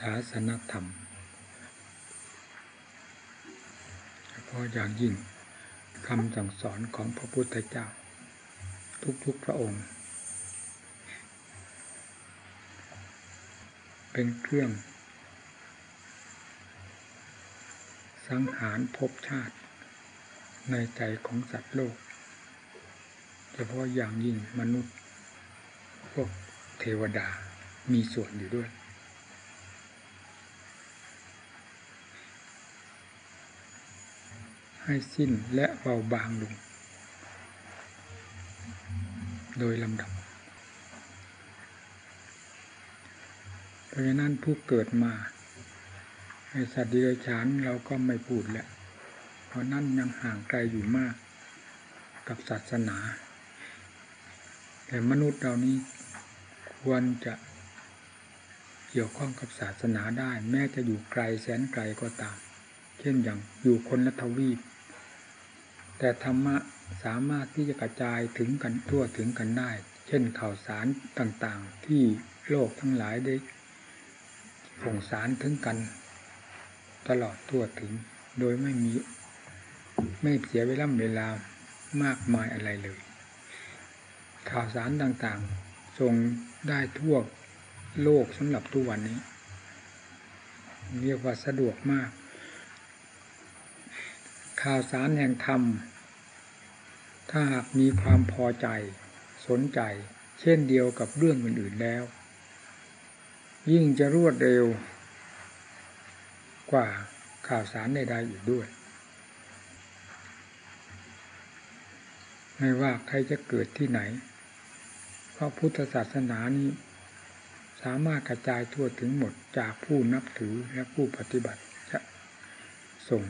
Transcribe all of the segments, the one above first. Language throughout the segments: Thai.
ศาสนธรรมเฉพาะอย่างยิ่งคำสั่งสอนของพระพุทธเจ้า ทุกๆพระองค์ เป็นเครื่อง สังหารภพชาติ ในใจของสัตว์โลก เฉพาะอย่างยิ่งมนุษย์ พวกเทวดามีส่วนอยู่ด้วย ให้สิ้นและเบาบางลง โดยลำดับ เพราะฉะนั้นผู้เกิดมาให้สัตว์เดรัจฉานเราก็ไม่พูดแหละ เพราะนั่นยังห่างไกลอยู่มาก กับศาสนา แต่มนุษย์เรานี้ควรจะเกี่ยวข้องกับศาสนาได้ แม้จะอยู่ไกลแสนไกลก็ตาม เช่นอย่างอยู่คนละทวีป แต่ธรรมะสามารถที่จะกระจายถึงกันทั่วถึงกันได้ เช่นข่าวสารต่างๆ ที่โลกทั้งหลายได้ส่งสารถึงกัน ตลอดทั่วถึง โดยไม่มีไม่เสียเวลาเวลามากมายอะไรเลย ข่าวสารต่างๆส่งได้ทั่วโลกสำหรับทุกวันนี้ เรียกว่าสะดวกมาก ข่าวสารแห่งธรรม ถ้าหากมีความพอใจ สนใจ เช่นเดียวกับเรื่องอื่นๆแล้ว ยิ่งจะรวดเร็ว กว่าข่าวสารใดๆอีกด้วย ไม่ว่าใครจะเกิดที่ไหน เพราะพุทธศาสนานี้สามารถกระจายทั่วถึงหมดจากผู้นับถือและผู้ปฏิบัติจะส่ง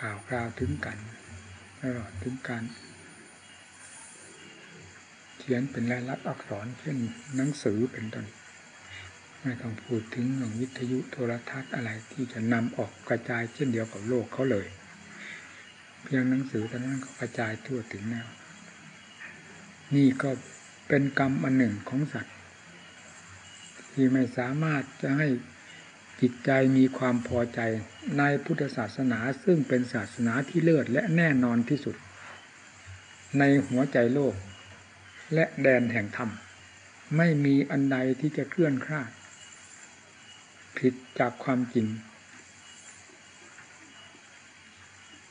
ข่าวคราวถึงกันตลอดถึงการเขียนเป็นลายลักษณ์อักษรเช่นหนังสือเป็นต้นไม่ต้องพูดถึงหนังวิทยุโทรทัศน์อะไรที่จะนำออกกระจายเช่นเดียวกับโลกเขาเลย เพียงหนังสือเท่านั้นก็กระจายทั่วถึงแล้ว นี่ก็เป็นกรรมอันหนึ่งของสัตว์ ที่ไม่สามารถจะให้ จิตใจมีความพอใจในพุทธศาสนาซึ่งเป็นศาสนาที่เลิศและแน่นอนที่สุด ในหัวใจโลก และแดนแห่งธรรม ไม่มีอันใดที่จะเคลื่อนคลาด ผิดจากความจริง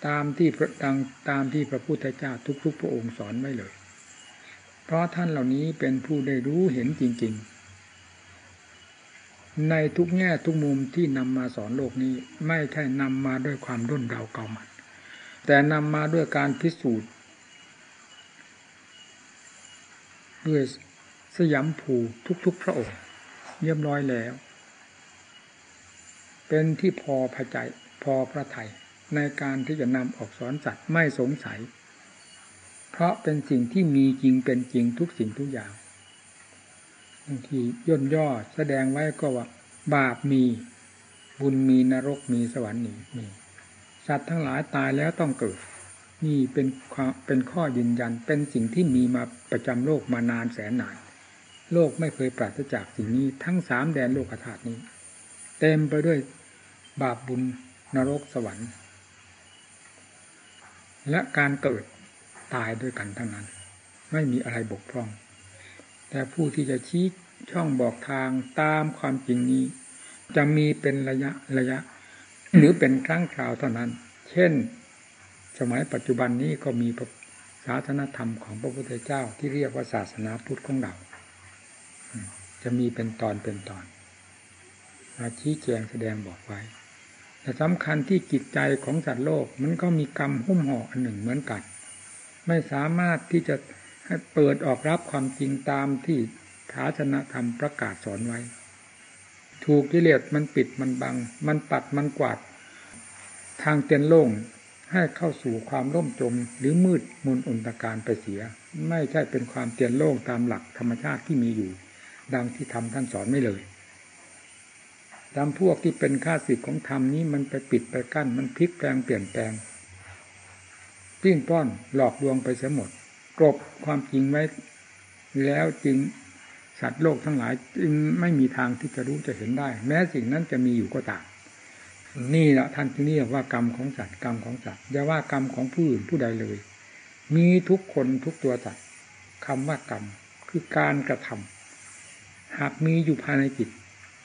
ตามที่พระดังตามที่พระพุทธเจ้าทุกๆพระองค์สอนไว้เลย เพราะท่านเหล่านี้เป็นผู้ได้รู้เห็นจริง ๆ ในทุกแง่ทุกมุมที่นำมาสอนโลกนี้ ไม่ใช่นำมาด้วยความรุ่นเดาเก่ามัน แต่นำมาด้วยการพิสูจน์ด้วยสยามภูทุกๆพระองค์เยี่ยมร้อยแล้ว เป็นที่พอพระใจพอพระไทยในการที่จะนำออกสอนสัตว์ไม่สงสัย เพราะเป็นสิ่งที่มีจริงเป็นจริงทุกสิ่งทุกอย่าง ทีย่นย่อแสดงไว้ก็ว่า บาปมีบุญมีนรกมีสวรรค์มีสัตว์ทั้งหลายตายแล้วต้องเกิด นี่เป็นเป็นข้อยืนยันเป็นสิ่งที่มีมาประจำโลกมานานแสนนาน โลกไม่เคยปราศจากสิ่งนี้ทั้งสามแดนโลกธาตุนี้ เต็มไปด้วยบาปบุญนรกสวรรค์ และการเกิดตายด้วยกันทั้งนั้น ไม่มีอะไรบกพร่อง แต่ผู้ที่จะชี้ช่องบอกทางตามความจริงนี้ จะมีเป็นระยะระยะ หรือเป็นครั้งคราวเท่านั้น เช่น สมัยปัจจุบันนี้ก็มีศาสนธรรมของพระพุทธเจ้าที่เรียกว่าศาสนาพุทธของเรา จะมีเป็นตอนเป็นตอนมาชี้แจงแสดงบอกไว้ แต่สำคัญที่จิตใจของสัตว์โลกมันก็มีกรรมหุ้มห่ออันหนึ่งเหมือนกัน ไม่สามารถที่จะ ให้เปิดออกรับความจริงตามที่ฐาชนะธรรมประกาศสอนไว้ ถูกกิเลสมันปิดมันบัง มันปัดมันกวาด ทางเตียนโล่งให้เข้าสู่ความร่มจมหรือมืดมุนอนตการไปเสีย ไม่ใช่เป็นความเตียนโล่งตามหลักธรรมชาติที่มีอยู่ ดังที่ทำท่านสอนไม่เลยตามพวกที่เป็นข้าศึกของธรรมนี้มันไปปิดไปกั้นมันพลิกแปลงเปลี่ยนแปลงปิ้งป้อนหลอกลวงไปเสียหมด กรบความจริงไว้ แล้วจึงสัตว์โลกทั้งหลาย จึงไม่มีทางที่จะรู้จะเห็นได้ แม้สิ่งนั้นจะมีอยู่ก็ตามนี่แหละท่านที่นี่ว่ากรรมของสัตว์กรรมของสัตว์อย่าว่ากรรมของผู้อื่นผู้ใดเลย มีทุกคนทุกตัวสัตว์คำว่ากรรมคือการกระทำหากมีอยู่ภายในจิต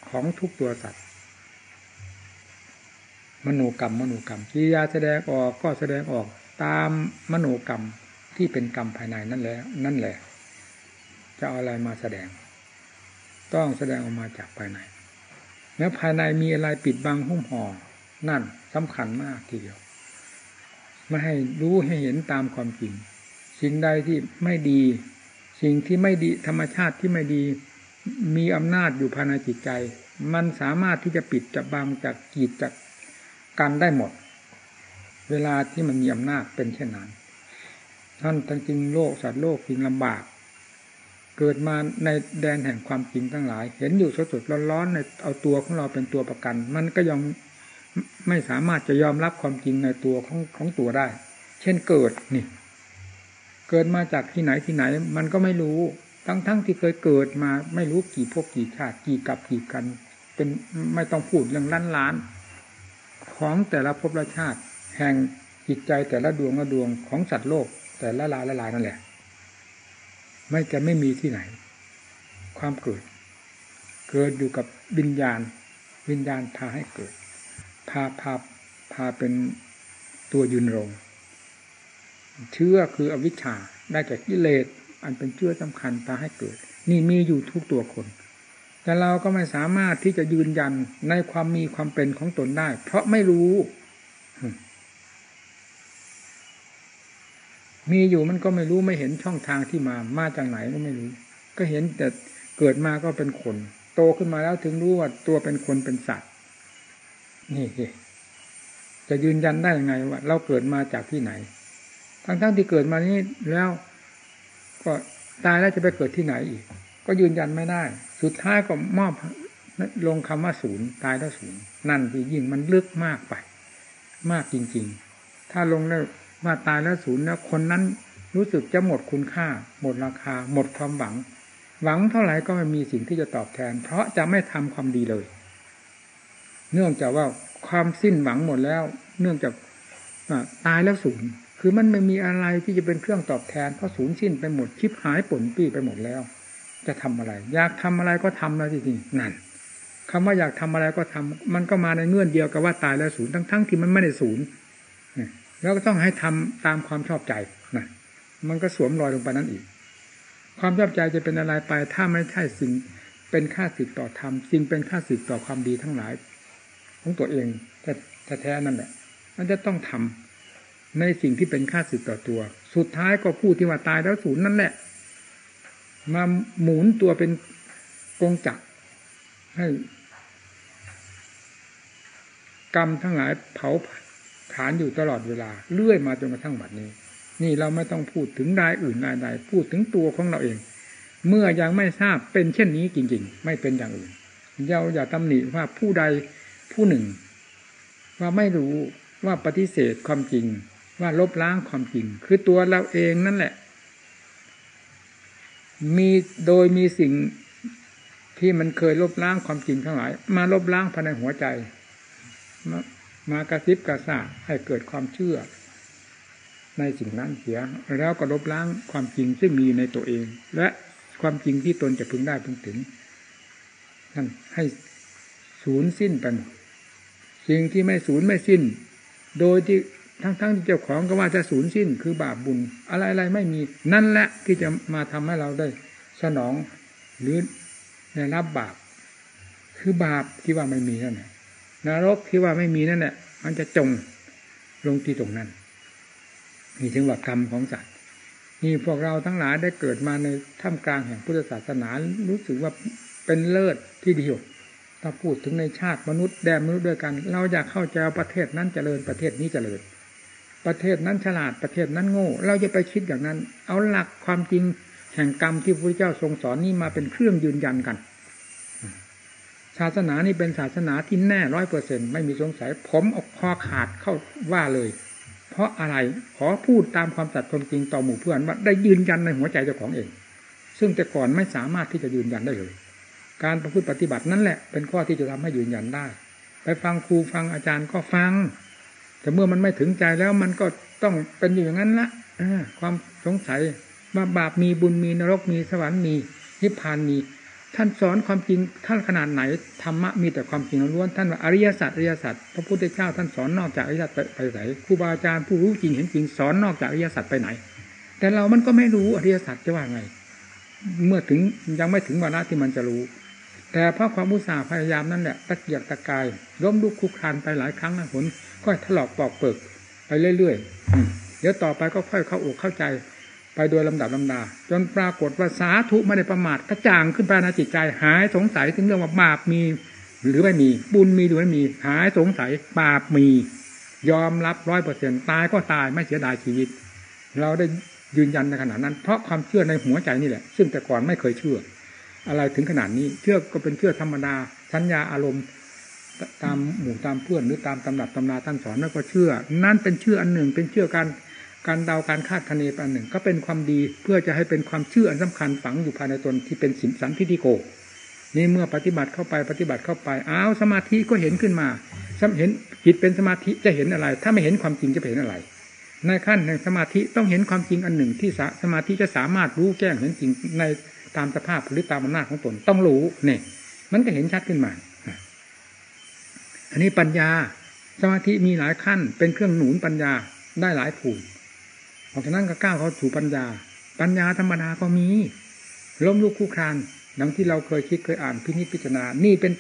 ของทุกตัวสัตว์ มโนกรรม มโนกรรมกิริยาแสดงออกก็แสดงออกตามมโนกรรม ที่เป็นกรรมภายในนั่นแหละนั่นแหละ จะเอาอะไรมาแสดง ต้องแสดงออกมาจากภายใน แล้วภายในมีอะไรปิดบังหุ้มห่อนั่นสำคัญมากทีเดียวไม่ให้รู้ให้เห็นตามความจริง สิ่งใดที่ไม่ดี สิ่งที่ไม่ดีธรรมชาติที่ไม่ดี มีอำนาจอยู่ภายในจิตใจ มันสามารถที่จะปิดจะบังจากกีดจากกันได้หมด เวลาที่มันมีอำนาจเป็นเช่นนั้น ท่านทั้งจริงโลกสัตว์โลกจริงลำบาก เกิดมาในแดนแห่งความจริงทั้งหลาย เห็นอยู่สดๆร้อนๆในเอาตัวของเราเป็นตัวประกัน มันก็ยังไม่สามารถจะยอมรับความจริงในตัวของของตัวได้ เช่นเกิดนี่ เกิดมาจากที่ไหนที่ไหน มันก็ไม่รู้ทั้งๆทที่เคยเกิดมาไม่รู้กี่พวกกี่ชาติกี่กับกี่กัน เป็นไม่ต้องพูดเรื่องล้านล้านของแต่ละภพละชาติ แห่งจิตใจแต่ละดวงละดวงของสัตว์โลก แต่ละลายละลายนั่นแหละ ไม่จะไม่มีที่ไหน ความเกิด เกิดอยู่กับวิญญาณ วิญญาณพาให้เกิด พาพาพาเป็นตัวยืนรงเชื่อคืออวิชชาได้จากกิเลสอันเป็นเชื่อสำคัญพาให้เกิด นี่มีอยู่ทุกตัวคน แต่เราก็ไม่สามารถที่จะยืนยันในความมีความเป็นของตนได้ เพราะไม่รู้ มีอยู่มันก็ไม่รู้ไม่เห็นช่องทางที่มามาจากไหนก็ไม่รู้ ก็เห็นแต่เกิดมาก็เป็นคน โตขึ้นมาแล้วถึงรู้ว่าตัวเป็นคนเป็นสัตว์ นี่จะยืนยันได้ยังไงว่า เราเกิดมาจากที่ไหน ทั้งๆทที่เกิดมานี้แล้วก็ตายแล้วจะไปเกิดที่ไหนอีก ก็ยืนยันไม่ได้ สุดท้ายก็มอบลงคำว่าศูนย์ตายแล้วศูนย์นั่นที่ยิ่งมันลึกมากไป มากจริง ๆ ถ้าลงแล้ว ว่าตายแล้วศูนย์แล้วคนนั้นรู้สึกจะหมดคุณค่า หมดราคา หมดความหวัง หวังเท่าไหร่ก็ไม่มีสิ่งที่จะตอบแทน เพราะจะไม่ทำความดีเลย เนื่องจากว่าความสิ้นหวังหมดแล้ว เนื่องจากตายแล้วศูนย์คือมันไม่มีอะไรที่จะเป็นเครื่องตอบแทนเพราะศูนย์สิ้นไปหมดชิบหายผลปี้ไปหมดแล้ว จะทำอะไร อยากทำอะไรก็ทำแล้วจริงๆนั่นคำว่าอยากทำอะไรก็ทำมันก็มาในเงื่อนเดียวกับว่าตายแล้วศูนย์ทั้งๆที่มันไม่ได้ศูนย์ แล้วก็ต้องให้ทำตามความชอบใจนะมันก็สวมรอยลงไปนั่นอีก ความชอบใจจะเป็นอะไรไป ถ้าไม่ใช่สิ่งเป็นค่าสิทธิ์ต่อธรรมสิ่งเป็นค่าสิทธิ์ต่อความดีทั้งหลาย ของตัวเองแต่แท้นั่นแหละ มันจะต้องทำในสิ่งที่เป็นค่าสิทธิ์ต่อตัว สุดท้ายก็ผู้ที่ว่าตายแล้วศูนย์นั่นแหละ มาหมุนตัวเป็นกงจักรให้กรรมทั้งหลายเผา ฐานอยู่ตลอดเวลาเลื่อยมาจนกระทั่งบัดนี้ นี่เราไม่ต้องพูดถึงรายอื่นรายใดพูดถึงตัวของเราเอง เมื่อยังไม่ทราบเป็นเช่นนี้จริง ๆ ไม่เป็นอย่างอื่นเราอย่าตำหนิว่าผู้ใดผู้หนึ่ง ว่าไม่รู้ว่าปฏิเสธความจริง ว่าลบล้างความจริง คือตัวเราเองนั่นแหละ มีโดยมีสิ่งที่มันเคยลบล้างความจริงทั้งหลาย มาลบล้างภายในหัวใจ มากระซิบกระซาบให้เกิดความเชื่อ ในสิ่งนั้นเสีย แล้วก็ลบล้างความจริงซึ่งมีในตัวเอง และความจริงที่ตนจะพึงได้พึงถึงนั่นให้ศูนย์สิ้นไปหมดสิ่งที่ไม่ศูนย์ไม่สิ้น โดยที่ทั้งๆทที่เจ้าของก็ว่าจะศูนย์สิ้น คือบาปบุญ อะไรๆไม่มี นั่นแหละที่จะมาทำให้เราได้สนองหรือได้รับบาป คือบาปที่ว่าไม่มีนั่นแหละ นรกที่ว่าไม่มีนั่นแหละมันจะจงลงที่ตรงนั้นนี่ถึงว่ากรรมของสัตว์นี่พวกเราทั้งหลายได้เกิดมาในท่ามกลางแห่งพุทธศาสนารู้สึกว่าเป็นเลิศที่ดีถ้าพูดถึงในชาติมนุษย์แดนมนุษย์ด้วยกัน เราอยากเข้าใจประเทศนั้นเจริญประเทศนี้เจริญ ประเทศนั้นฉลาดประเทศนั้นโง่ เราจะไปคิดอย่างนั้น เอาหลักความจริงแห่งกรรมที่พระเจ้าทรงสอนนี้มาเป็นเครื่องยืนยันกัน ศาสนานี่เป็นศาสนาที่แน่ร้อยเปอร์เซ็นไม่มีสงสัย ผมออกคอขาดเข้าว่าเลย เพราะอะไรขอพูดตามความสัตย์ความจริงต่อหมู่เพื่อนว่าได้ยืนยันในหัวใจเจ้าของเอง ซึ่งแต่ก่อนไม่สามารถที่จะยืนยันได้เลย การประพฤติปฏิบัตินั่นแหละ เป็นข้อที่จะทำให้ยืนยันได้ ไปฟังครูฟังอาจารย์ก็ฟัง แต่เมื่อมันไม่ถึงใจแล้วมันก็ต้องเป็นอยู่อย่างนั้นละความสงสัยว่าบาปมีบุญมีนรกมีสวรรค์มีนิพพานมี ท่านสอนความจริงท่านขนาดไหนธรรมะมีแต่ความจริงล้วนท่านว่าอริยสัจอริยสัจพระพุทธเจ้าท่านสอนนอกจากอริยสัจไปไหนครูบาอาจารย์ผู้รู้จริงเห็นจริงสอนนอกจากอริยสัจไปไหน แต่เรามันก็ไม่รู้อริยสัจจะว่าไง เมื่อถึงยังไม่ถึงวาระที่มันจะรู้ แต่เพราะความมุสาพยายามนั่นแหละตะเกียกตะกายล้มลุกคุกคานไปหลายครั้งนะผลก็ถลอกปอกเปิกไปเรื่อยๆเดี๋ยวต่อไปก็ค่อยเข้าอกเข้าใจ ไปโดยลำดับลำดา จนปรากฏว่าสาธุไม่ได้ประมาทกระจ่างขึ้นไปในจิตใจ หายสงสัยถึงเรื่องว่าบาปมี หรือไม่มีบุญมีหรือไม่มี หายสงสัยบาปมี ยอมรับร้อยเปอร์เซ็นตายก็ตายไม่เสียดายชีวิต เราได้ยืนยันในขณะนั้น เพราะความเชื่อในหัวใจนี่แหละ ซึ่งแต่ก่อนไม่เคยเชื่อ อะไรถึงขนาดนี้เชื่อก็เป็นเชื่อธรรมดาสัญญาอารมณ์ตามหมู่ตามเพื่อนหรือตามตำรับตำราท่านสอนนั่นก็เชื่อ นั่นเป็นเชื่ออันหนึ่ง เป็นเชื่อการ การเดาการคาดคะเนปันหนึ่ง ก็เป็นความดีเพื่อจะให้เป็นความเชื่ออันสำคัญฝังอยู่ภายในตนที่เป็นสินสันทิฏฐิโก นี่เมื่อปฏิบัติเข้าไปปฏิบัติเข้าไปอ้าวสมาธิก็เห็นขึ้นมาเห็นจิตเป็นสมาธิจะเห็นอะไร ถ้าไม่เห็นความจริงจะเห็นอะไร ในขั้นแห่งสมาธิต้องเห็นความจริงอันหนึ่ง ที่สมาธิจะสามารถรู้แจ้งเห็นจริงในตามสภาพหรือตามอำนาจของตนต้องรู้เนี่ยมันก็เห็นชัดขึ้นมา อันนี้ปัญญาสมาธิมีหลายขั้น เป็นเครื่องหนุนปัญญาได้หลายผู เพราะฉะนั้นก็ก้าวเขาสู่ปัญญา ปัญญาธรรมดาก็มี ล้มลุกคู่ครานดังที่เราเคยคิดเคยอ่านพินิจพิจารณา นี่เป็น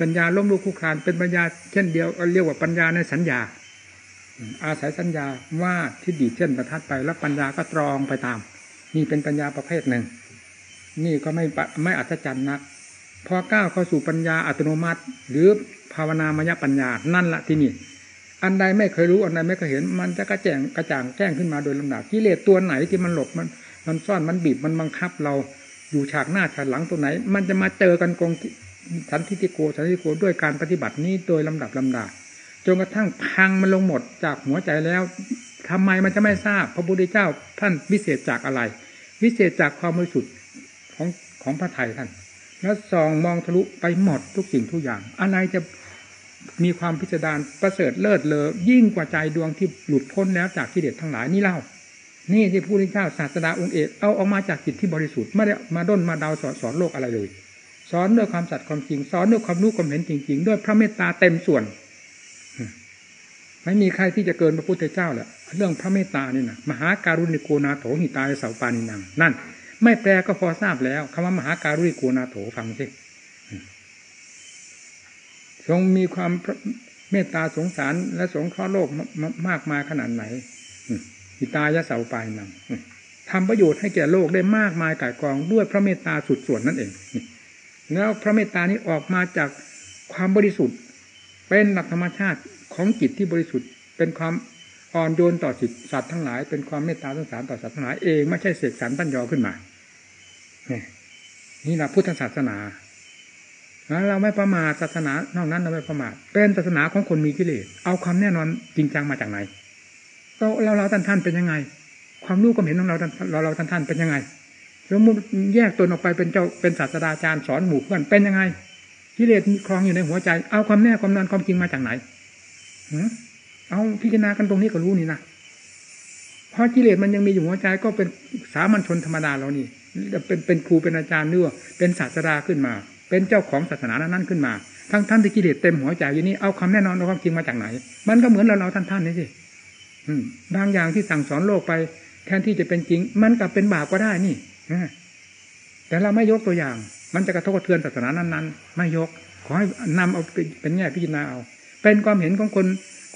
ปัญญาล้มลุกคู่ครานเป็นปัญญาเช่นเดียวเรียกว่าปัญญาในสัญญา อาศัยสัญญาว่าที่ดีเช่นประทัดไปแล้วปัญญาก็ตรองไปตาม นี่เป็นปัญญาประเภทหนึ่ง นี่ก็ไม่ไม่อัศจรรย์นัก พอก้าวเข้าสู่ปัญญาอัตโนมัติ หรือภาวนามยปัญญานั่นละที่นี่ อันใดไม่เคยรู้อันใดไม่เคยเห็น มันจะกระแจงกระจ่างแจ้งขึ้นมาโดยลำดับกิเลสตัวไหนที่มันหลบมัน มันซ่อนมันบีบมันบังคับเราอยู่ฉากหน้าฉากหลังตัวไหน มันจะมาเจอกันกองสันทิติโกสันทิติโกด้วยการปฏิบัตินี้โดยลำดับลำดาจนกระทั่งพังมันลงหมดจากหัวใจแล้วทำไมมันจะไม่ทราบ พระพุทธเจ้าท่านวิเศษจากอะไร วิเศษจากความบริสุทธิ์ของของพระไทยท่าน แล้วส่องมองทะลุไปหมดทุกสิ่งทุกอย่าง อะไรจะ มีความพิจารประเสริฐเลิศเลอยิ่งกว่าใจดวงที่หลุดพ้นแล้วจากกิเลสทั้งหลายนี่เล่า นี่ที่ผู้ที่เจ้าศาสดาองค์เอกเอาออกมาจากจิตที่บริสุทธิ์ไม่ได้มาด้นมาดาสอนสอนโลกอะไรเลย สอนด้วยความสัตย์ความจริง สอนด้วยความรู้ความเห็นจริง ๆ ด้วยพระเมตตาเต็มส่วนไม่มีใครที่จะเกินพระพุทธเจ้าแหละเรื่องพระเมตตานี่นะมหาการุณิโกนาโถหิตายเสาปานินังนั่น ไม่แปลก็พอทราบแล้วคำว่ามหาการุณิโกนาโถฟังสิ ทรงมีความเมตตาสงสารและสงเคราะห์โลกมากมายขนาดไหนหิตายะเสาปลายนังทำประโยชน์ให้แก่โลกได้มากมายก่ายกองด้วยพระเมตตาสุดส่วนนั่นเอง แล้วพระเมตตานี้ออกมาจากความบริสุทธิ์ เป็นหลักธรรมชาติของจิตที่บริสุทธิ์ เป็นความอ่อนโยนต่อจิตสัตว์ทั้งหลาย เป็นความเมตตาสงสารต่อสัตว์ทั้งหลายเองไม่ใช่เสกสรรตั้นยอขึ้นมา นี่แหละพุทธศาสนา เราไม่ประมาทศาสนานอกนั้นเราไม่ประมาทเป็นศาสนาของคนมีกิเลสเอาความแน่นอนจริงจังมาจากไหนเราเราเราท่านท่านเป็นยังไง ความรู้ความเห็นของเราเราเราท่านท่านเป็นยังไงสมมติแยกตนออกไปเป็นเจ้าเป็นศาสตราจารย์สอนหมู่เพื่อนเป็นยังไงกิเลสคลองอยู่ในหัวใจ เอาความแน่ความนอนความจริงมาจากไหนเอาพิจารณากันตรงนี้ก็รู้นี่นะเพราะกิเลสมันยังมีอยู่หัวใจก็เป็นสามัญชนธรรมดาเรานี่เป็นเป็นครูเป็นอาจารย์เนื้อเป็นศาสดาขึ้นมา เป็นเจ้าของศาสนานั้นขึ้นมา ทั้งท่านที่กิเลสเต็มหัวใจอยู่นี้เอาควาแน่นอนเอาความจริงมาจากไหน มันก็เหมือนเราเราท่านท่านนี่สิบางอย่างที่สั่งสอนโลกไป แทนที่จะเป็นจริง มันกลับเป็นบาปก็ได้นี่แต่เราไม่ยกตัวอย่าง มันจะกระทบกระเทือนศาสนานั้นๆ ไม่ยก ขอให้นำเอาเป็นแง่พิจารณาเอา เป็นความเห็นของคน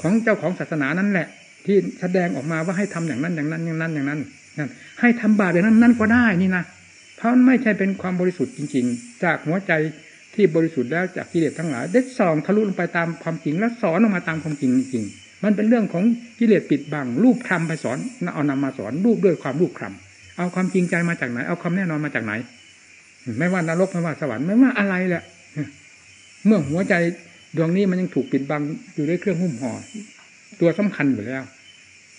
ของเจ้าของศาสนานั้นแหละ ที่แสดงออกมาว่าให้ทำอย่างนั้นอย่างนั้นอย่างนั้นอย่างนั้นนั่นให้ทำบาปอย่างนั้นนั่นก็ได้นี่นะ เพราะไม่ใช่เป็นความบริสุทธิ์จริง ๆ จากหัวใจที่บริสุทธิ์แล้วจากกิเลสทั้งหลายได้ส่องทะลุลงไปตามความจริง แล้วสอนออกมาตามความจริงจริงมันเป็นเรื่องของกิเลสปิดบังรูปคำไปสอนเอานำมาสอนรูปด้วยความรูปคำเอาความจริงใจมาจากไหน เอาความแน่นอนมาจากไหน ไม่ว่านรกไม่ว่าสวรรค์ไม่ว่าอะไรแหละเมื่อหัวใจดวงนี้มันยังถูกปิดบังอยู่ด้วยเครื่องหุ้มห่อตัวสำคัญอยู่แล้ว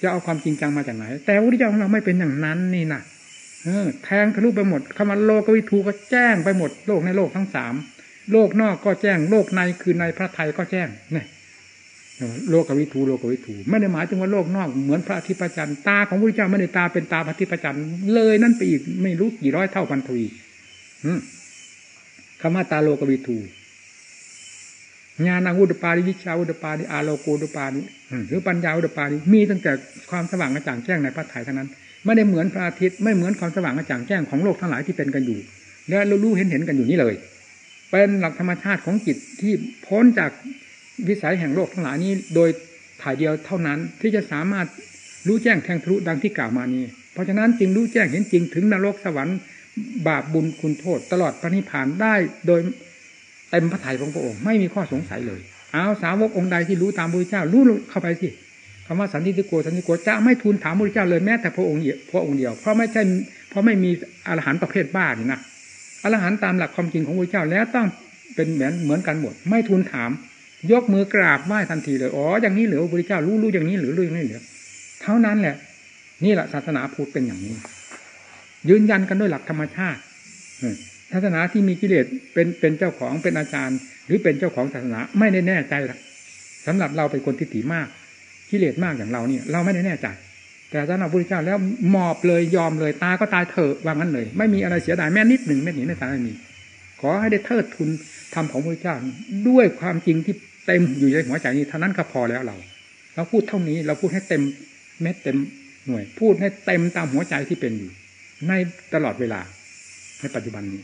จะเอาความจริงจังมาจากไหน แต่พระพุทธเจ้าของเราไม่เป็นอย่างนั้นนี่นะ แทงทะลุไปหมดคำว่าโลกวิทูก็แจ้งไปหมด โลกในโลกทั้งสามโลกนอกก็แจ้ง โลกในคือในพระไทยก็แจ้งเนี่ยโลกวิทูโลกวิทูไม่ได้หมายถึงว่าโลกนอกเหมือนพระอาทิตย์ประจันทร์ตาของพระเจ้าไม่ได้ตาเป็นตาพระอาทิตย์ประจันทร์เลยนั่นไปอีกไม่รู้กี่ร้อยเท่าพันทวีคำว่าตาโลกวิทูญาณอุดปาริวิชาอุดปาริอาโลโกอุดปาริหรือปัญญาอุดปาริมีตั้งแต่ความสว่างกระจ่างแจ้งในพระไถ่เท่านั้น ไม่ได้เหมือนพระอาทิตย์ไม่เหมือนความสว่างกระจ่างแจ้งของโลกทั้งหลายที่เป็นกันอยู่ และรู้เห็นเห็นกันอยู่นี่เลย เป็นหลักธรรมชาติของจิตที่พ้นจากวิสัยแห่งโลกทั้งหลายนี้ โดยถ่ายเดียวเท่านั้นที่จะสามารถรู้แจ้งแทงทะลุดังที่กล่าวมานี้ เพราะฉะนั้นจึงรู้แจ้งเห็นจริงถึงนรกสวรรค์ บาปบุญคุณโทษ ตลอดพระนิพพานได้โดยเต็มพระทัยของพระองค์ไม่มีข้อสงสัยเลย เอาสาวกองค์ใดที่รู้ตามพระพุทธเจ้ารู้เข้าไปสิ คำว่าสันติโกสันติโกจะไม่ทูลถามพระพุทธเจ้าเลยแม้แต่พระองค์เดียวพระองค์เดียวเพราะไม่ใช่เพราะไม่มีอรหันต์ประเภทบ้านี่นะอรหันต์ตามหลักความจริงของพระพุทธเจ้าแล้วต้องเป็นเหมือนเหมือนกันหมด ไม่ทูลถาม ยกมือกราบไหว้ทันทีเลยอ๋ออย่างนี้เหรือพระพุทธเจ้ารู้รู้อย่างนี้หรือรู้อย่างนี้เหรือเท่านั้นแหละ นี่แหละศาสนาพุทธเป็นอย่างนี้ ยืนยันกันด้วยหลักธรรมชาติศาสนาที่มีกิเลสเป็นเป็นเจ้าของเป็นอาจารย์ หรือเป็นเจ้าของศาสนาไม่ได้แน่ใจหรอกสำหรับเราเป็นคนทิฏฐิมาก กิเลสมากอย่างเราเนี่ย เราไม่ได้แน่ใจ แต่สำหรับพระพุทธเจ้าแล้วมอบเลยยอมเลยตายก็ตายเถอะวางนั้นเลย ไม่มีอะไรเสียดายแม้นิดหนึ่งแม้หนีในสารนี้ขอให้ได้เทิดทุนธรรมของพระเจ้าด้วยความจริงที่เต็มอยู่ในหัวใจนี้เท่านั้นก็พอแล้วเราเราพูดเท่านี้เราพูดให้เต็มเม็ดเต็มหน่วย พูดให้เต็มตามหัวใจที่เป็นอยู่ ในตลอดเวลาในปัจจุบันนี้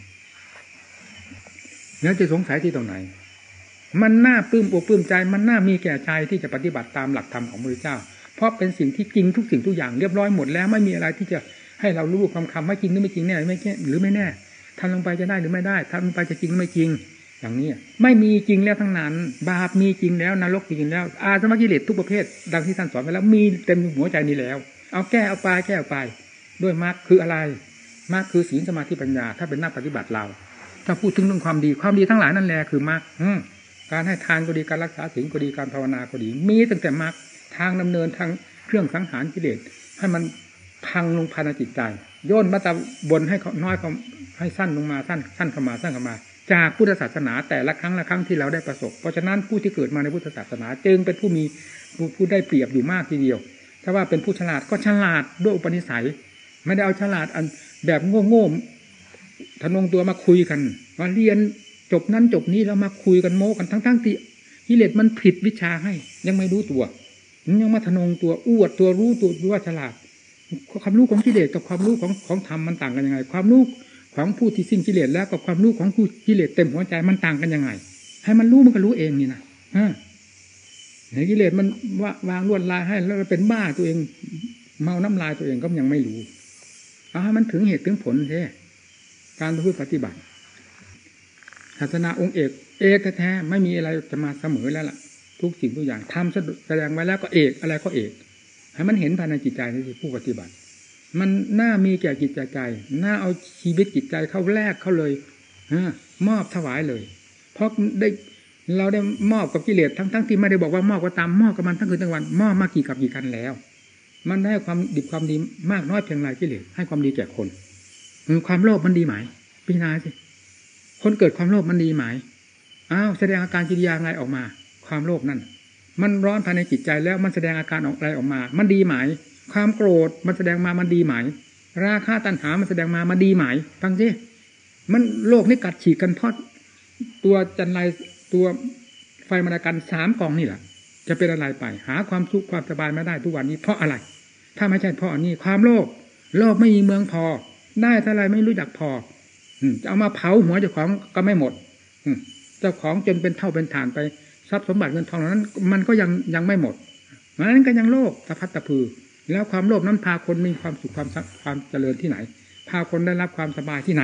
แล้วจะสงสัยที่ตรงไหน มันน่าปลื้มอกปลื้มใจ มันน่ามีแก่ใจที่จะปฏิบัติตามหลักธรรมของพระเจ้า เพราะเป็นสิ่งที่จริงทุกสิ่งทุกอย่างเรียบร้อยหมดแล้วไม่มีอะไรที่จะให้เรารู้คำคำว่าจริงหรือไม่จริงแน่ไม่แค่หรือไม่แน่ทำลงไปจะได้หรือไม่ได้ทำลงไปจะจริงหรือไม่จริง อย่างนี้ไม่มีจริงแล้วทั้งนั้น บาปมีจริงแล้วนรกมีจริงแล้ว อาสมกิเลสทุกประเภท ดังที่ท่านสอนไปแล้วมีเต็มหัวใจนี้แล้ว เอาแก้เอาไปแก้เอาไป ด้วยมรรคคืออะไรมรรคคือศีลสมาธิปัญญา ถ้าเป็นนักปฏิบัติเรา ถ้าพูดถึงเรื่องความดีความดีทั้งหลายนั่นแหละคือมรรค การให้ทานก็ดีการรักษาศีลก็ดีการภาวนาก็ดี มีตั้งแต่มรรคทางดำเนินทางเครื่องสังหารกิเลสให้มันพังลงภายในจิตใจย่นมาตะบนให้น้อยให้สั้นลงมาสั้นสั้นเข้ามาสั้นเข้ามา จากพุทธศาสนาแต่ละครั้งละครั้งที่เราได้ประสบ เพราะฉะนั้นผู้ที่เกิดมาในพุทธศาสนา จึงเป็นผู้มีผู้ได้เปรียบอยู่มากทีเดียว ถ้าว่าเป็นผู้ฉลาดก็ฉลาดด้วยอุปนิสัย ไม่ได้เอาฉลาดอันแบบโง่ๆทะนงตัวมาคุยกันว่าเรียน จบนั้นจบนี้แล้วมาคุยกันโม้กันทั้งๆที่กิเลสมันผิดวิชาให้ ยังไม่รู้ตัวยังมาทนงตัวอวดตัวรู้ตัวว่าฉลาด ความรู้ของกิเลสกับความรู้ของของธรรมมันต่างกันยังไง ความรู้ของผู้ที่สิ้นกิเลสแล้วกับความรู้ของผู้กิเลสเต็มหัวใจมันต่างกันยังไง ให้มันรู้มันก็รู้เองนี่นะในกิเลสมันว่าวางลวดลายให้แล้วเป็นบ้าตัวเอง เมาน้ำลายตัวเองก็ยังไม่รู้เอาให้มันถึงเหตุถึงผลเท่การพูดปฏิบัติ ศาสนาองค์เอกเอกแท้ๆไม่มีอะไรจะมาเสมอแล้วล่ะ ทุกสิ่งทุกอย่างทำแสดงไว้แล้วก็เอกอะไรก็เอกให้มันเห็นภายในจิตใจนี่ผู้ปฏิบัติ มันน่ามีแก่จิตใจน่าเอาชีวิตจิตใจเข้าแลกเข้าเลยอมอบถวายเลย เพราะได้เราได้มอบกับกิเลสทั้งทั้งที่ไม่ได้บอกว่ามอบก็ตามมอบกับมันทั้งคืนทั้งวันมอบมากี่กับกี่กันแล้ว มันได้ความดีความดีมากน้อยเพียงไรกิเลสให้ความดีแก่คนความโลภมันดีไหมพิจารณาสิ คนเกิดความโลภมันดีไหมอ้าวแสดงอาการกิริยาไงออกมา ความโลภนั่น มันร้อนภายในจิตใจแล้วมันแสดงอาการออกอะไรออกมา มันดีไหมความโกรธมันแสดงมามันดีไหมราคาตัณหามันแสดงมามันดีไหมฟังสิมันโลกนี้กัดฉีกกันเพราะตัวจันไรตัวไฟมรกันสามกองนี่แหละจะเป็นอะไรไป หาความสุขความสบายไม่ได้ทุกวันนี้เพราะอะไร ถ้าไม่ใช่เพราะนี้ความโลภโลภไม่มีเมืองพอ ได้เท่าไรไม่รู้จักพอ จะเอามาเผาหัวเจ้าของก็ไม่หมดเจ้าของจนเป็นเท่าเป็นฐานไปทรัพย์สมบัติเงินทองเหล่านั้น มันก็ยังยังไม่หมดนั้นก็ยังโลภตะพัดตะพือ แล้วความโลภนั้นพาคนมีความสุขความความเจริญที่ไหน พาคนได้รับความสบายที่ไหน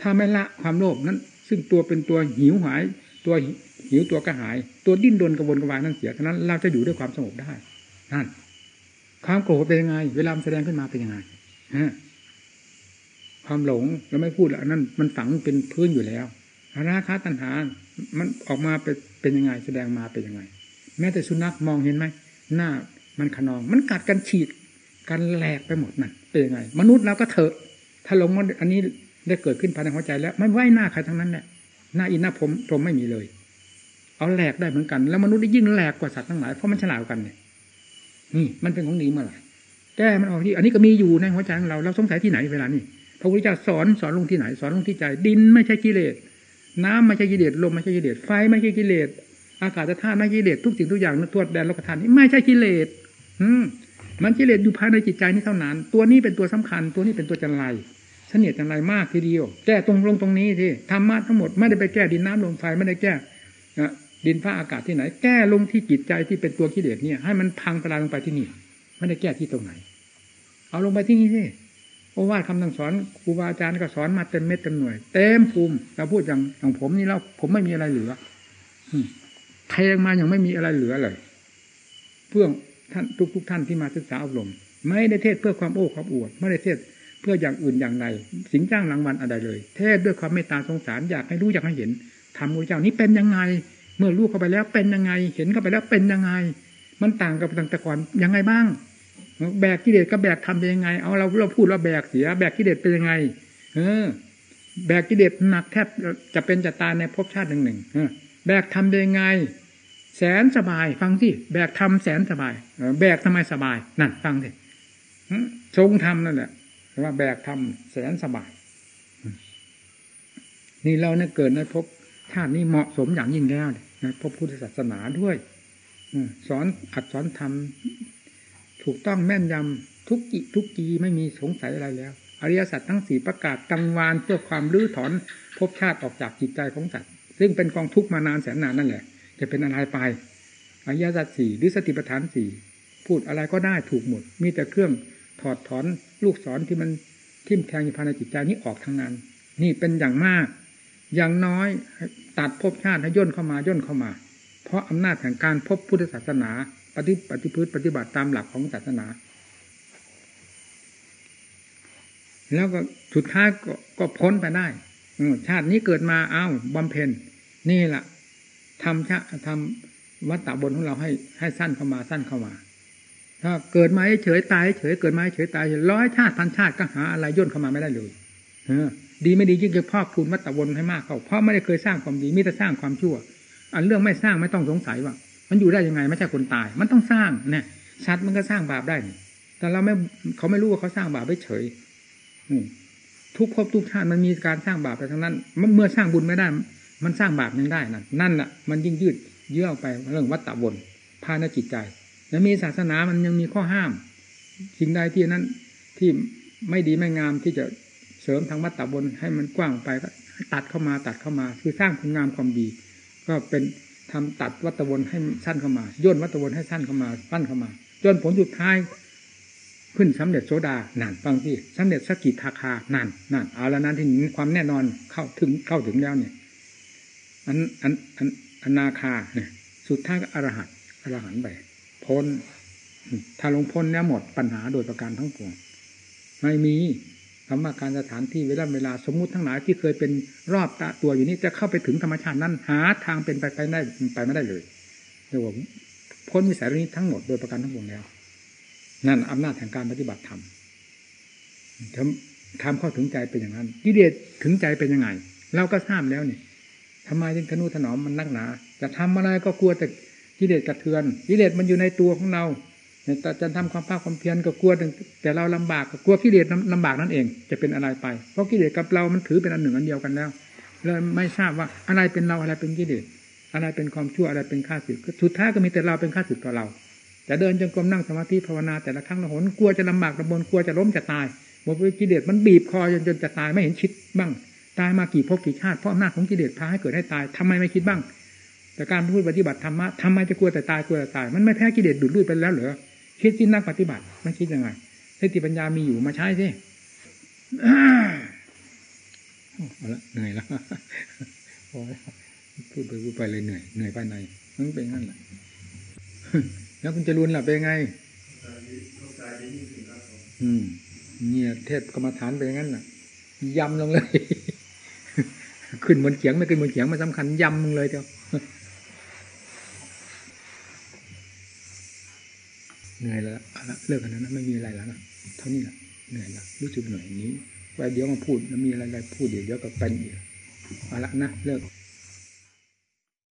ถ้าไม่ละความโลภนั้น ซึ่งตัวเป็นตัวหิวหาย ตัวหิวตัวกระหาย ตัวดิ้นรนกระวนกระวายนั้นเสียฉะนั้น เราจะอยู่ด้วยความสงบได้นั่นความโกรธเป็นยังไง เวลาแสดงขึ้นมาเป็นยังไง ความหลงเราไม่พูดแล้วนั่นมันฝังเป็นพื้นอยู่แล้วราคะตัณหา มันออกมาเป็นเป็นยังไงแสดงมาเป็นยังไง แม้แต่สุนัขมองเห็นไหมหน้ามันขนอง มันกัดกันฉีดกันแหลกไปหมดนั่นเป็นยังไง มนุษย์เราก็เถอะ ถ้าหลงว่าอันนี้ได้เกิดขึ้นภายในหัวใจแล้ว ไม่ไหวหน้าใครทั้งนั้นแหละหน้าอินหน้าผมผมไม่มีเลย เอาแหลกได้เหมือนกัน แล้วมนุษย์ได้ยิ่งแหลกกว่าสัตว์ทั้งหลายเพราะมันฉลาดกันเนี่ยนี่มันเป็นของดีเมื่อไหร่แก้มันออกที่ อันนี้ก็มีอยู่ในหัวใจของเราเราสงสัยที่ไหนเวลานี้ พระพุทธเจ้าสอนสอนลงที่ไหน สอนลงที่ใจ ดินไม่ใช่กิเลสน้ำไม่ใช่กิเลสลมไม่ใช่กิเลสไฟไม่ใช่กิเลสอากาศธาตุไม่ใช่กิเลสทุกสิ่งทุกอย่างทวดแดนโลกธาตุนี้ไม่ใช่กิเลสอืมมันกิเลสอยู่ภายในจิตใจนี้เท่านั้น ตัวนี้เป็นตัวสำคัญ ตัวนี้เป็นตัวจันไรเสนียดจันไรมากทีเดียว แก้ตรงลงตรงนี้ที่ธรรมะทั้งหมดไม่ได้ไปแก้ดินน้ำลมไฟไม่ได้แก้ดินฟ้าอากาศที่ไหน แก้ลงที่จิตใจที่เป็นตัวกิเลสเนี่ย ให้มันพังทลายลงไปที่นี่ไม่ได้แก้ที่ตรงไหน เอาลงไปที่นี่สิ โอวาทคำสั่งสอนครูบาอาจารย์ก็สอนมาเต็มเม็ดเต็มหน่วย เต็มภูมิเราพูดอย่างอย่างผมนี่แล้วผมไม่มีอะไรเหลือแทงมาอย่างไม่มีอะไรเหลือเลย เพื่อท่านทุกทุกท่านที่มาศึกษาอบรม ไม่ได้เทศเพื่อความโอ้ความอวด ไม่ได้เทศเพื่ออย่างอื่นอย่างใดสิงจ้างรางวัลอะไรเลย เทศด้วยความเมตตาสงสารอยากให้รู้อยากให้เห็นทำมูลเจ้านี้เป็นยังไง เมื่อรู้เข้าไปแล้วเป็นยังไง เห็นเข้าไปแล้วเป็นยังไง มันต่างกับต่างแต่ก่อนยังไงบ้าง แบกกิเลสกับแบกทำเป็นยังไง เอาเราเราพูดเราแบกเสีย แบกกิเลสเป็นยังไง เออ แบกกิเลสหนักแทบจะเป็นจะตายในภพชาติหนึ่งหนึ่งแบกทำเป็นยังไง แสนสบาย ฟังสิแบกทำแสนสบายแบกทำไมสบายนั่นฟังสิทรงทำนั่นแหละว่าแบกทำแสนสบายนี่เราเนี่ยเกิดในภพชาตินี้เหมาะสมอย่างยิ่งแล้วในพระพุทธศาสนาด้วยสอนอัดสอนทำ ถูกต้องแม่นยำทุกกิทุกกีไม่มีสงสัยอะไรแล้ว อริยสัจทั้งสี่ประกาศกังวานเพื่อความรื้อถอนภพชาติออกจากจิตใจของสัตว์ซึ่งเป็นกองทุกมานานแสนนานนั่นแหละ จะเป็นอะไรไปอริยสัจสี่หรือสติปัฏฐานสี่พูดอะไรก็ได้ถูกหมด มีแต่เครื่องถอดถอนลูกศรที่มันทิ่มแทงอยู่ภายในจิตใจนี้ออกทั้งนั้น นี่เป็นอย่างมาก อย่างน้อยตัดภพชาติให้ย่นเข้ามาย่นเข้ามา เพราะอำนาจแห่งการพบพุทธศาสนา ปฏิปฏิพฤติปฏิบัติตามหลักของศาสนา แล้วก็สุดท้ายก็ก็พ้นไปได้ชาตินี้เกิดมาเอ้าบำเพ็ญนี่แหละทำชาทำวัตตะบนของเราให้ให้สั้นเข้ามาสั้นเข้ามา ถ้าเกิดมาเฉยตายเฉยเกิดมาเฉยตายร้อยชาติพันชาติก็หาอะไรย่นเข้ามาไม่ได้เลยเออดีไม่ดียิ่งจะพอกคูณวัตวนให้มากเข้าเพราะไม่ได้เคยสร้างความดีมิแต่สร้างความชั่ว อันเรื่องไม่สร้างไม่ต้องสงสัยว่า มันอยู่ได้ยังไงไม่ใช่คนตาย มันต้องสร้างเนี่ยชัดมันก็สร้างบาปได้ แต่เราไม่เขาไม่รู้ว่าเขาสร้างบาปไปเฉยทุกภพทุกชาติมันมีการสร้างบาปไปทั้งนั้นเมื่อสร้างบุญไม่ได้ มันสร้างบาปยังได้นั่นนั่นแหละมันยิ่งยืดเยื้อไปเรื่องวัตตะวนภายในจิตใจ แล้วมีศาสนามันยังมีข้อห้าม สิ่งใดที่นั้นที่ไม่ดีไม่งามที่จะเสริมทางวัตตะบนให้มันกว้างไปก็ตัดเข้ามาตัดเข้ามา คือสร้างคุณงามความดี ก็เป็น ทำตัดวัตบนให้สั้นเข้ามาย่นวัตบนให้สั้นเข้ามาสั้นเข้ามา จนผลสุดท้ายขึ้นสำเร็จโซดานั่นฟังที่สำเร็จสกิทาคานั่นนั่นเอาแล้วนั้นที่นี้ความแน่นอนเข้าถึงเข้าถึงแล้วเนี่ยอันอันอันอนาคาเนี่ยสุดท้ายก็อรหัตอรหันต์ไปพ้นถ้าลงพ้นเนี่ยหมดปัญหาโดยประการทั้งปวงไม่มี คำว่าการสถานที่เวลาเวลาสมมุติทั้งหลายที่เคยเป็นรอบตาตัวอยู่นี่จะเข้าไปถึงธรรมชาตินั้น หาทางเป็นไปไปได้ไปไม่ได้เลยเรียกว่าพ้นวิสัยนี้ทั้งหมดโดยประการทั้งปวงแล้ว นั่นอำนาจแห่งการปฏิบัติธรรมทำทำเข้าถึงใจเป็นอย่างนั้นกิเลสถึงใจเป็นยังไง เราก็ทราบแล้วนี่ทำไมจึงทนุถนอมมันนักหนา จะทำอะไรก็กลัวแต่กิเลสกระเทือนกิเลสมันอยู่ในตัวของเรา แต่จะทำความภาคความเพียรก็กลัวแต่เราลำบากก็กลัวกิเลสลำบากนั่นเอง จะเป็นอะไรไป เพราะกิเลสกับเรามันถือเป็นอันหนึ่งอันเดียวกันแล้วเลยไม่ทราบว่าอะไรเป็นเราอะไรเป็นกิเลสอะไรเป็นความชั่วอะไรเป็นข้าศึกสุดท้ายก็มีแต่เราเป็นข้าศึกต่อเราจะเดินจงกรมนั่งสมาธิภาวนาแต่ละครั้งละหนกลัวจะลำบากลำบนกลัวจะล้มจะตายบอกว่ากิเลสมันบีบคอจนจนจะตายไม่เห็นคิดบ้าง ตายมากี่ภพกี่ชาติเพราะอำนาจของกิเลสพาให้เกิดให้ตายทำไมไม่คิดบ้าง แต่การพูดปฏิบัติธรรมะทำไมจะกลัวแต่ตายกลัวแต่ตาย มันไม่แพ้กิเลสดูดลุ่ยไปแล้วเหรอ คิดที่นักปฏิบัติไม่คิดยังไงสติปัญญามีอยู่มาใช้สิเอาละเหนื่อยแล้วพูดไปพูดไปเลยเหนื่อยเหนื่อยภายในมันเป็นงั้นแหละแล้วคุณจะรุนล่ะเป็นไงอืมเนี่ยเทศกรรมฐานเป็นงั้นน่ะยำลงเลย ขึ้นบนเขียงไม่ขึ้นบนเขียงมันสำคัญยำมึงเลยเดียว เหนื่อยแล้วเอาละเลิกกันแล้วนะไม่มีอะไรแล้วนะเท่านี้แหละเหนื่อยละรู้สึกเหนื่อยอย่างนี้ไว้เดี๋ยวมาพูดแล้วมีอะไรๆพูดเดี๋ยวเดี๋ยวก็เป็นอีกเอาละนะเลิก